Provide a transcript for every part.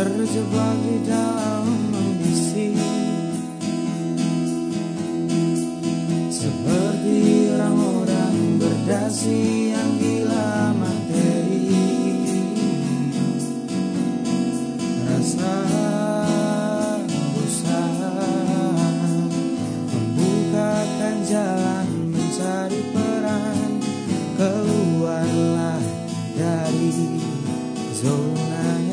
terjebak di dalam ambisi Seperti orang-orang berdasi yang gila materi. Rasa bosan Membukakan jalan mencari peran Keluarlah dari zona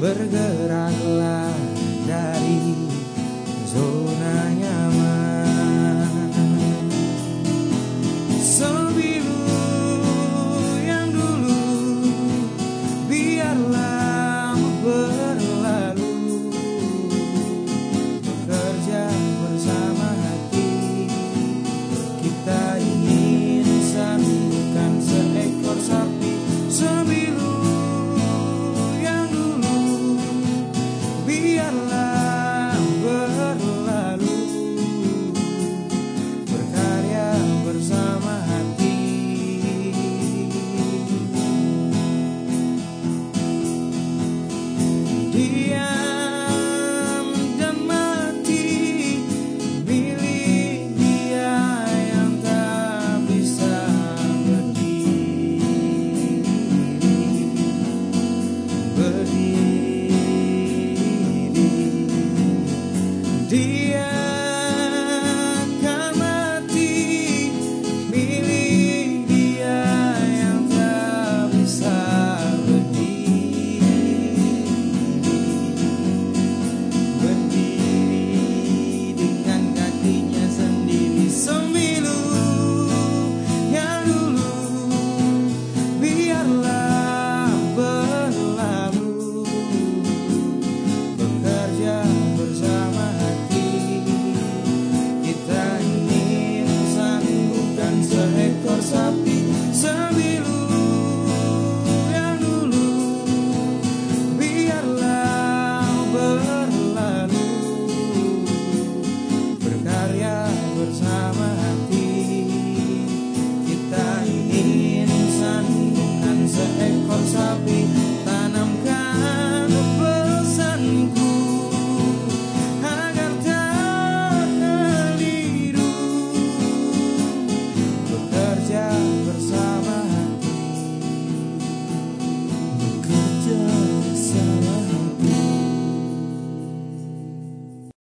bergeraklah dari zona nyaman.